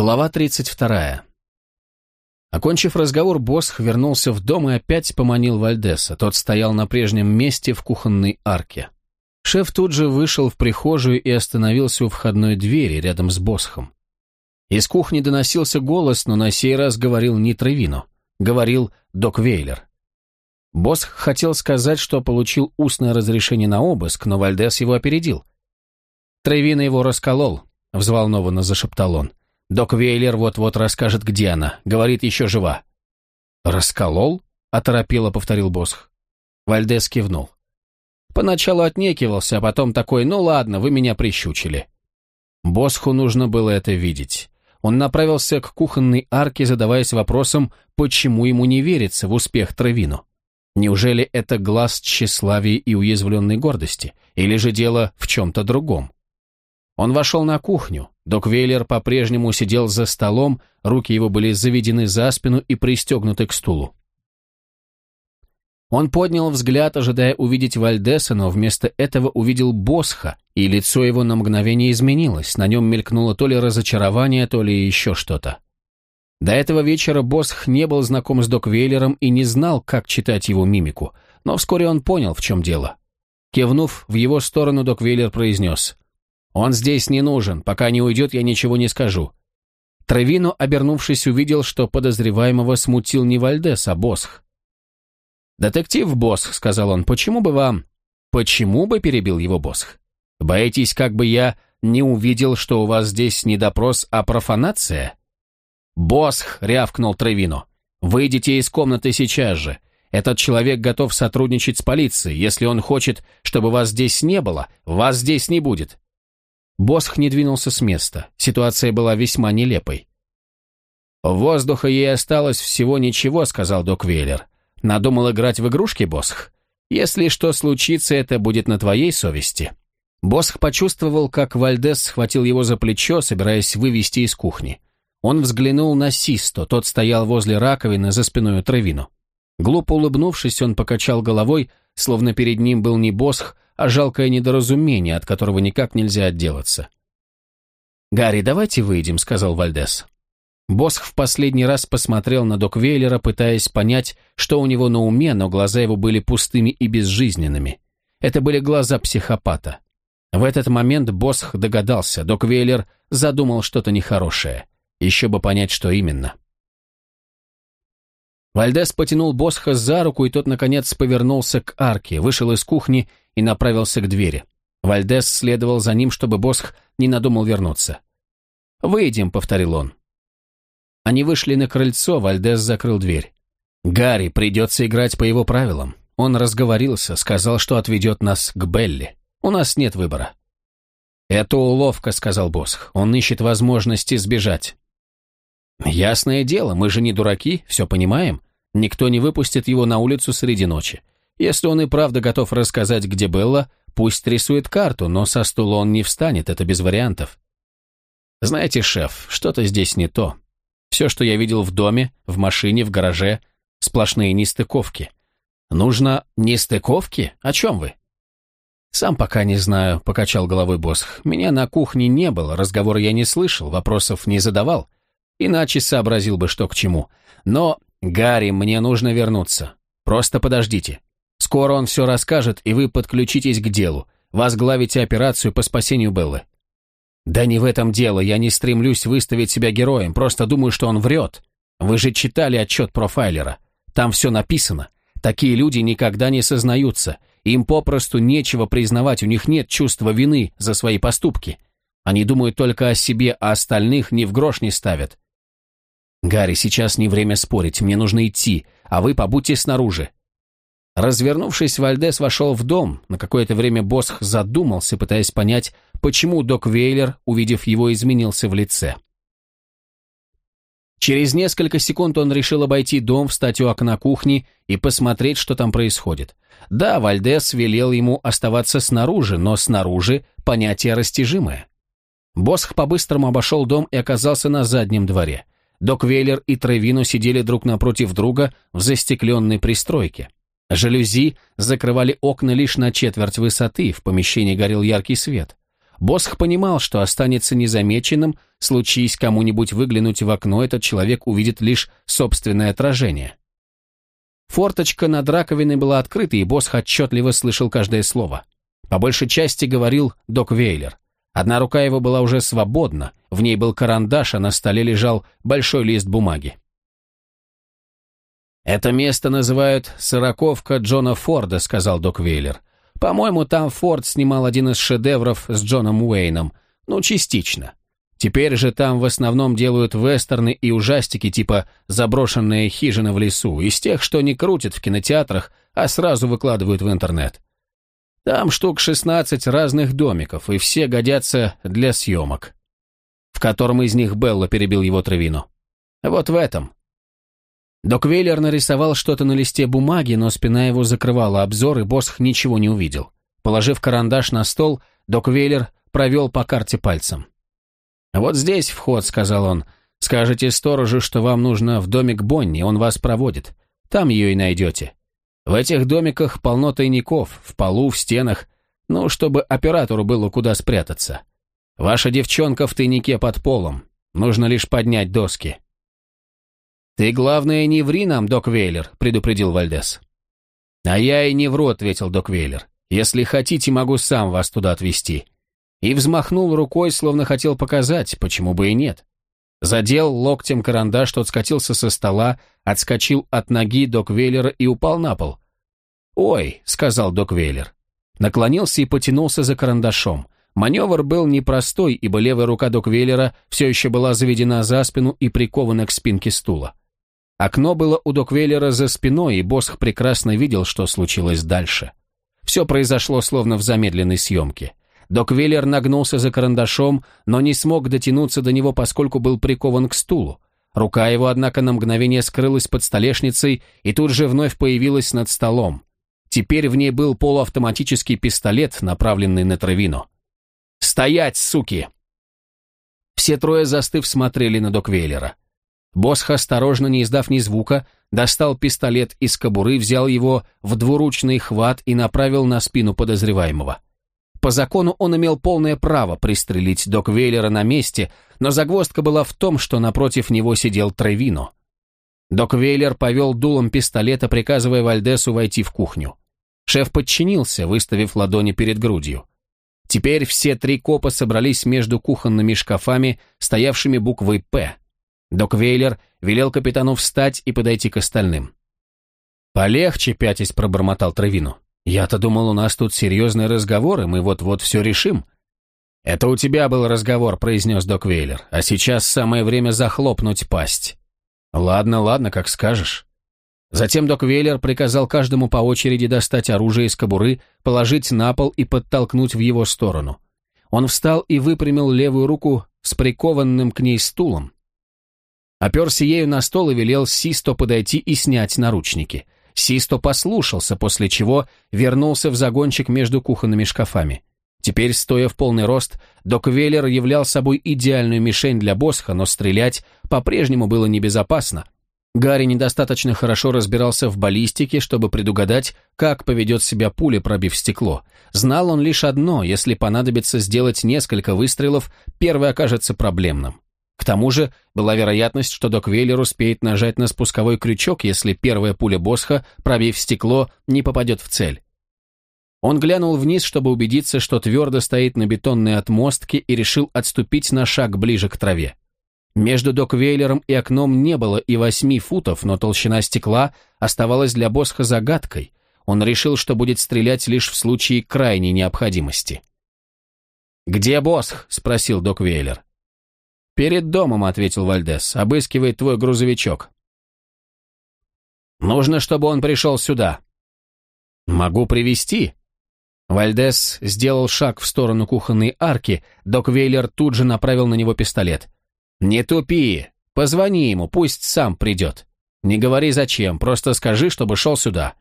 Глава 32. Окончив разговор, Босх вернулся в дом и опять поманил Вальдеса. Тот стоял на прежнем месте в кухонной арке. Шеф тут же вышел в прихожую и остановился у входной двери рядом с Босхом. Из кухни доносился голос, но на сей раз говорил не Тревино. Говорил Док Вейлер. Босх хотел сказать, что получил устное разрешение на обыск, но Вальдес его опередил. Тревино его расколол, взволнованно зашептал он. Док Вейлер вот-вот расскажет, где она. Говорит, еще жива. «Расколол?» — оторопело повторил Босх. Вальдес кивнул. Поначалу отнекивался, а потом такой, ну ладно, вы меня прищучили. Босху нужно было это видеть. Он направился к кухонной арке, задаваясь вопросом, почему ему не верится в успех Травину. Неужели это глаз тщеславия и уязвленной гордости, или же дело в чем-то другом? Он вошел на кухню. Док Вейлер по-прежнему сидел за столом, руки его были заведены за спину и пристегнуты к стулу. Он поднял взгляд, ожидая увидеть Вальдеса, но вместо этого увидел Босха, и лицо его на мгновение изменилось, на нем мелькнуло то ли разочарование, то ли еще что-то. До этого вечера Босх не был знаком с Док Вейлером и не знал, как читать его мимику, но вскоре он понял, в чем дело. Кивнув в его сторону, Док Вейлер произнес «Он здесь не нужен. Пока не уйдет, я ничего не скажу». Травино, обернувшись, увидел, что подозреваемого смутил не Вальдес, а Босх. «Детектив Босх», — сказал он, — «почему бы вам...» «Почему бы?» — перебил его Босх. «Боитесь, как бы я не увидел, что у вас здесь не допрос, а профанация?» «Босх!» — рявкнул Травино. «Выйдите из комнаты сейчас же. Этот человек готов сотрудничать с полицией. Если он хочет, чтобы вас здесь не было, вас здесь не будет. Босх не двинулся с места. Ситуация была весьма нелепой. «Воздуха ей осталось всего ничего», — сказал док Вейлер. «Надумал играть в игрушки, Босх? Если что случится, это будет на твоей совести». Босх почувствовал, как Вальдес схватил его за плечо, собираясь вывести из кухни. Он взглянул на Систо, тот стоял возле раковины за спиной Травину. Глупо улыбнувшись, он покачал головой, словно перед ним был не Босх, а жалкое недоразумение, от которого никак нельзя отделаться. «Гарри, давайте выйдем», — сказал Вальдес. Босх в последний раз посмотрел на док Вейлера, пытаясь понять, что у него на уме, но глаза его были пустыми и безжизненными. Это были глаза психопата. В этот момент Босх догадался, док Вейлер задумал что-то нехорошее. Еще бы понять, что именно. Вальдес потянул Босха за руку, и тот, наконец, повернулся к арке, вышел из кухни и направился к двери. Вальдес следовал за ним, чтобы Босх не надумал вернуться. «Выйдем», — повторил он. Они вышли на крыльцо, Вальдес закрыл дверь. «Гарри, придется играть по его правилам. Он разговорился, сказал, что отведет нас к Белли. У нас нет выбора». «Это уловка», — сказал Босх. «Он ищет возможности сбежать». «Ясное дело, мы же не дураки, все понимаем. Никто не выпустит его на улицу среди ночи. Если он и правда готов рассказать, где Белла, пусть рисует карту, но со стула он не встанет, это без вариантов. Знаете, шеф, что-то здесь не то. Все, что я видел в доме, в машине, в гараже, сплошные нестыковки. Нужно нестыковки? О чем вы? Сам пока не знаю, покачал головой босс. Меня на кухне не было, разговора я не слышал, вопросов не задавал. Иначе сообразил бы, что к чему. Но, Гарри, мне нужно вернуться. Просто подождите. Скоро он все расскажет, и вы подключитесь к делу. Возглавите операцию по спасению Беллы. Да не в этом дело, я не стремлюсь выставить себя героем, просто думаю, что он врет. Вы же читали отчет профайлера. Там все написано. Такие люди никогда не сознаются. Им попросту нечего признавать, у них нет чувства вины за свои поступки. Они думают только о себе, а остальных ни в грош не ставят. «Гарри, сейчас не время спорить, мне нужно идти, а вы побудьте снаружи». Развернувшись, Вальдес вошел в дом. На какое-то время Босх задумался, пытаясь понять, почему док Вейлер, увидев его, изменился в лице. Через несколько секунд он решил обойти дом, встать у окна кухни и посмотреть, что там происходит. Да, Вальдес велел ему оставаться снаружи, но снаружи понятие растяжимое. Босх по-быстрому обошел дом и оказался на заднем дворе. Док Вейлер и Тревино сидели друг напротив друга в застекленной пристройке. Жалюзи закрывали окна лишь на четверть высоты, в помещении горел яркий свет. Босх понимал, что останется незамеченным, случись кому-нибудь выглянуть в окно, этот человек увидит лишь собственное отражение. Форточка над раковиной была открыта, и Босх отчетливо слышал каждое слово. По большей части говорил док Вейлер. Одна рука его была уже свободна, в ней был карандаш, а на столе лежал большой лист бумаги. «Это место называют «Сороковка Джона Форда», — сказал док Вейлер. «По-моему, там Форд снимал один из шедевров с Джоном Уэйном. Ну, частично. Теперь же там в основном делают вестерны и ужастики типа «Заброшенная хижина в лесу», из тех, что не крутят в кинотеатрах, а сразу выкладывают в интернет. Там штук 16 разных домиков, и все годятся для съемок. В котором из них Белла перебил его травину. Вот в этом. Док Вейлер нарисовал что-то на листе бумаги, но спина его закрывала обзор, и Босх ничего не увидел. Положив карандаш на стол, Док Вейлер провел по карте пальцем. «Вот здесь вход», — сказал он. «Скажите сторожу, что вам нужно в домик Бонни, он вас проводит. Там ее и найдете. В этих домиках полно тайников, в полу, в стенах, ну, чтобы оператору было куда спрятаться. Ваша девчонка в тайнике под полом. Нужно лишь поднять доски». «Ты, главное, не ври нам, док Вейлер», — предупредил Вальдес. «А я и не вру», — ответил док Вейлер. «Если хотите, могу сам вас туда отвезти». И взмахнул рукой, словно хотел показать, почему бы и нет. Задел локтем карандаш, тот скатился со стола, отскочил от ноги док Вейлера и упал на пол. «Ой», — сказал док Вейлер. Наклонился и потянулся за карандашом. Маневр был непростой, ибо левая рука док Вейлера все еще была заведена за спину и прикована к спинке стула. Окно было у Доквейлера за спиной, и Босх прекрасно видел, что случилось дальше. Все произошло словно в замедленной съемке. Доквейлер нагнулся за карандашом, но не смог дотянуться до него, поскольку был прикован к стулу. Рука его, однако, на мгновение скрылась под столешницей и тут же вновь появилась над столом. Теперь в ней был полуавтоматический пистолет, направленный на Травину. «Стоять, суки!» Все трое, застыв, смотрели на Доквейлера. Босх, осторожно, не издав ни звука, достал пистолет из кобуры, взял его в двуручный хват и направил на спину подозреваемого. По закону он имел полное право пристрелить Док Вейлера на месте, но загвоздка была в том, что напротив него сидел Тревино. Док Вейлер повел дулом пистолета, приказывая Вальдесу войти в кухню. Шеф подчинился, выставив ладони перед грудью. Теперь все три копа собрались между кухонными шкафами, стоявшими буквой «П», Док Вейлер велел капитану встать и подойти к остальным. «Полегче, пятясь», — пробормотал Травину. «Я-то думал, у нас тут серьезный разговор, и мы вот-вот все решим». «Это у тебя был разговор», — произнес док Вейлер, «а сейчас самое время захлопнуть пасть». «Ладно, ладно, как скажешь». Затем док Вейлер приказал каждому по очереди достать оружие из кобуры, положить на пол и подтолкнуть в его сторону. Он встал и выпрямил левую руку с прикованным к ней стулом, Оперся ею на стол и велел Систо подойти и снять наручники. Систо послушался, после чего вернулся в загончик между кухонными шкафами. Теперь, стоя в полный рост, Док Веллер являл собой идеальную мишень для Босха, но стрелять по-прежнему было небезопасно. Гарри недостаточно хорошо разбирался в баллистике, чтобы предугадать, как поведет себя пуля, пробив стекло. Знал он лишь одно, если понадобится сделать несколько выстрелов, первый окажется проблемным. К тому же была вероятность, что док Вейлер успеет нажать на спусковой крючок, если первая пуля Босха, пробив стекло, не попадет в цель. Он глянул вниз, чтобы убедиться, что твердо стоит на бетонной отмостке и решил отступить на шаг ближе к траве. Между док-вейлером и окном не было и восьми футов, но толщина стекла оставалась для Босха загадкой. Он решил, что будет стрелять лишь в случае крайней необходимости. «Где Босх?» — спросил док-вейлер. «Перед домом», — ответил Вальдес, — «обыскивает твой грузовичок». «Нужно, чтобы он пришел сюда». «Могу привести Вальдес сделал шаг в сторону кухонной арки, док Вейлер тут же направил на него пистолет. «Не тупи! Позвони ему, пусть сам придет. Не говори зачем, просто скажи, чтобы шел сюда».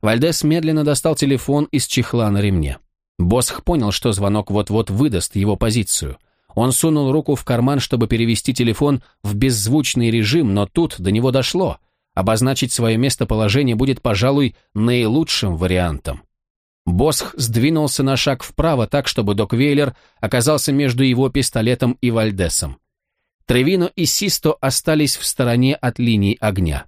Вальдес медленно достал телефон из чехла на ремне. Босх понял, что звонок вот-вот выдаст его позицию — он сунул руку в карман, чтобы перевести телефон в беззвучный режим, но тут до него дошло. Обозначить свое местоположение будет, пожалуй, наилучшим вариантом. Босх сдвинулся на шаг вправо так, чтобы Док Вейлер оказался между его пистолетом и Вальдесом. Тревино и Систо остались в стороне от линии огня.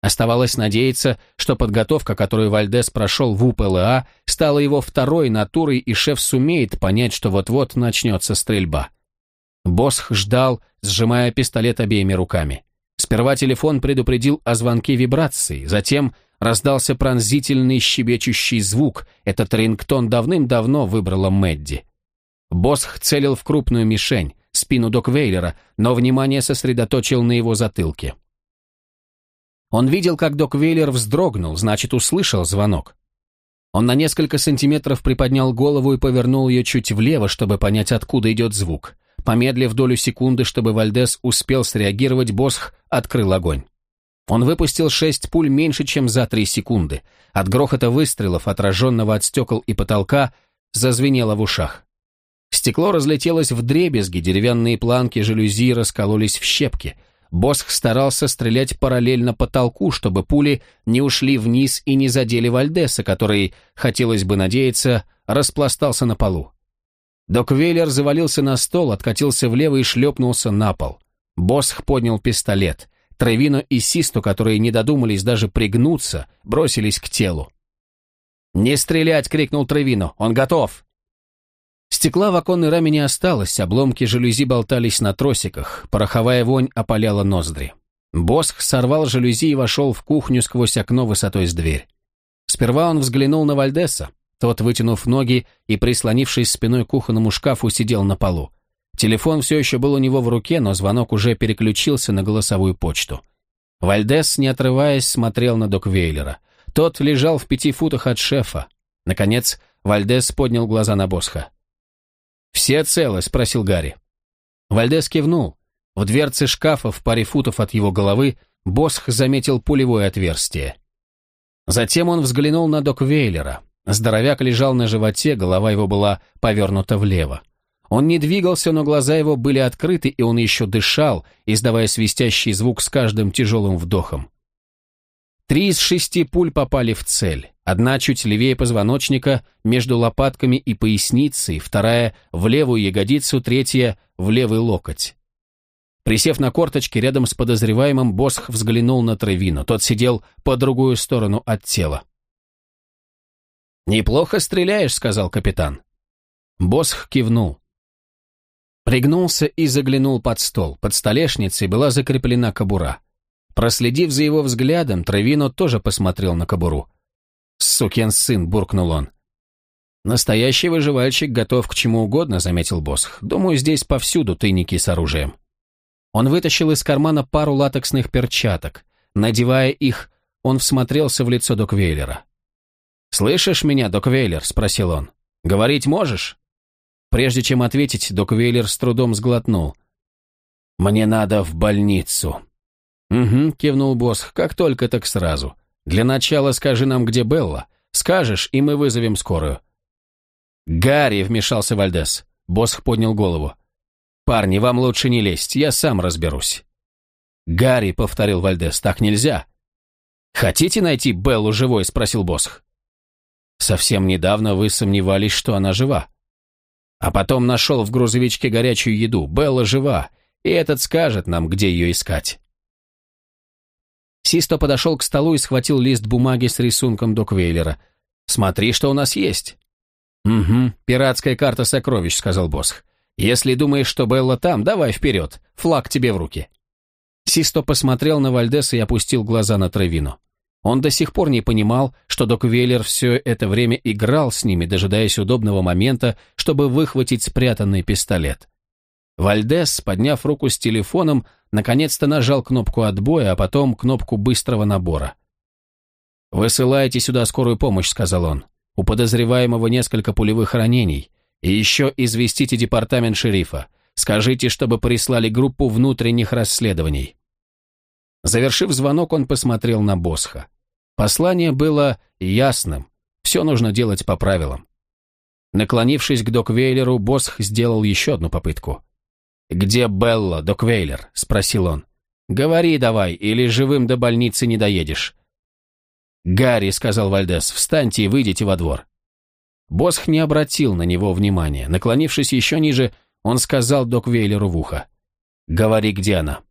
Оставалось надеяться, что подготовка, которую Вальдес прошел в УПЛА, стала его второй натурой, и шеф сумеет понять, что вот-вот начнется стрельба. Босх ждал, сжимая пистолет обеими руками. Сперва телефон предупредил о звонке вибрации, затем раздался пронзительный щебечущий звук. Этот рингтон давным-давно выбрала Мэдди. Босх целил в крупную мишень, спину Доквейлера, но внимание сосредоточил на его затылке. Он видел, как Доквейлер вздрогнул, значит, услышал звонок. Он на несколько сантиметров приподнял голову и повернул ее чуть влево, чтобы понять, откуда идет звук. Помедлив долю секунды, чтобы Вальдес успел среагировать, Босх открыл огонь. Он выпустил шесть пуль меньше, чем за три секунды. От грохота выстрелов, отраженного от стекол и потолка, зазвенело в ушах. Стекло разлетелось в дребезги, деревянные планки жалюзи раскололись в щепки. Босх старался стрелять параллельно потолку, чтобы пули не ушли вниз и не задели Вальдеса, который, хотелось бы надеяться, распластался на полу. Док Вейлер завалился на стол, откатился влево и шлепнулся на пол. Босх поднял пистолет. Тревино и Систу, которые не додумались даже пригнуться, бросились к телу. «Не стрелять!» — крикнул Тревино. «Он готов!» Стекла в оконной раме не осталось, обломки жалюзи болтались на тросиках, пороховая вонь опаляла ноздри. Босх сорвал жалюзи и вошел в кухню сквозь окно высотой с дверь. Сперва он взглянул на Вальдеса. Тот, вытянув ноги и прислонившись спиной к кухонному шкафу, сидел на полу. Телефон все еще был у него в руке, но звонок уже переключился на голосовую почту. Вальдес, не отрываясь, смотрел на Доквейлера. Тот лежал в пяти футах от шефа. Наконец, Вальдес поднял глаза на Босха. «Все целы?» — спросил Гарри. Вальдес кивнул. В дверце шкафа в паре футов от его головы Босх заметил пулевое отверстие. Затем он взглянул на Доквейлера. Здоровяк лежал на животе, голова его была повернута влево. Он не двигался, но глаза его были открыты, и он еще дышал, издавая свистящий звук с каждым тяжелым вдохом. Три из шести пуль попали в цель. Одна чуть левее позвоночника, между лопатками и поясницей, вторая в левую ягодицу, третья в левый локоть. Присев на корточки рядом с подозреваемым, Босх взглянул на Тревину. Тот сидел по другую сторону от тела. «Неплохо стреляешь», — сказал капитан. Босх кивнул. Пригнулся и заглянул под стол. Под столешницей была закреплена кобура. Проследив за его взглядом, Травино тоже посмотрел на кобуру. «Сукин сын», — буркнул он. «Настоящий выживальщик готов к чему угодно», — заметил Босх. «Думаю, здесь повсюду тайники с оружием». Он вытащил из кармана пару латексных перчаток. Надевая их, он всмотрелся в лицо Доквейлера. «Слышишь меня, Док Вейлер?» – спросил он. «Говорить можешь?» Прежде чем ответить, Док Вейлер с трудом сглотнул. «Мне надо в больницу». «Угу», – кивнул босс, – «как только, так сразу. Для начала скажи нам, где Белла. Скажешь, и мы вызовем скорую». «Гарри», – вмешался Вальдес. Босх поднял голову. «Парни, вам лучше не лезть, я сам разберусь». «Гарри», — повторил Вальдес, — «так нельзя». «Хотите найти Беллу живой?» — спросил Босх. Совсем недавно вы сомневались, что она жива. А потом нашел в грузовичке горячую еду. Белла жива, и этот скажет нам, где ее искать. Систо подошел к столу и схватил лист бумаги с рисунком Доквейлера. «Смотри, что у нас есть». «Угу, пиратская карта сокровищ», — сказал Босх. «Если думаешь, что Белла там, давай вперед, флаг тебе в руки». Систо посмотрел на Вальдеса и опустил глаза на Травину. Он до сих пор не понимал, что док Веллер все это время играл с ними, дожидаясь удобного момента, чтобы выхватить спрятанный пистолет. Вальдес, подняв руку с телефоном, наконец-то нажал кнопку отбоя, а потом кнопку быстрого набора. «Высылайте сюда скорую помощь», — сказал он. «У подозреваемого несколько пулевых ранений. И еще известите департамент шерифа. Скажите, чтобы прислали группу внутренних расследований». Завершив звонок, он посмотрел на Босха. Послание было ясным. Все нужно делать по правилам. Наклонившись к Доквейлеру, Босх сделал еще одну попытку. «Где Белла, Доквейлер?» – спросил он. «Говори давай, или живым до больницы не доедешь». «Гарри», – сказал Вальдес, – «встаньте и выйдите во двор». Босх не обратил на него внимания. Наклонившись еще ниже, он сказал док Вейлеру в ухо. «Говори, где она?»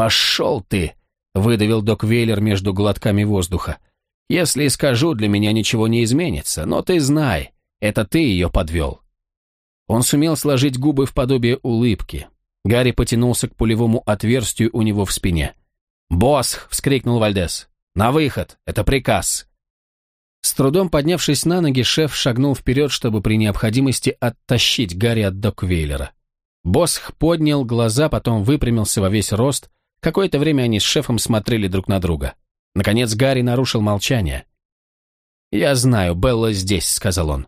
«Пошел ты!» — выдавил док Вейлер между глотками воздуха. «Если скажу, для меня ничего не изменится, но ты знай, это ты ее подвел». Он сумел сложить губы в подобие улыбки. Гарри потянулся к пулевому отверстию у него в спине. «Босх!» — вскрикнул Вальдес. «На выход! Это приказ!» С трудом поднявшись на ноги, шеф шагнул вперед, чтобы при необходимости оттащить Гарри от Доквейлера. Босх поднял глаза, потом выпрямился во весь рост. Какое-то время они с шефом смотрели друг на друга. Наконец Гарри нарушил молчание. «Я знаю, Белла здесь», — сказал он.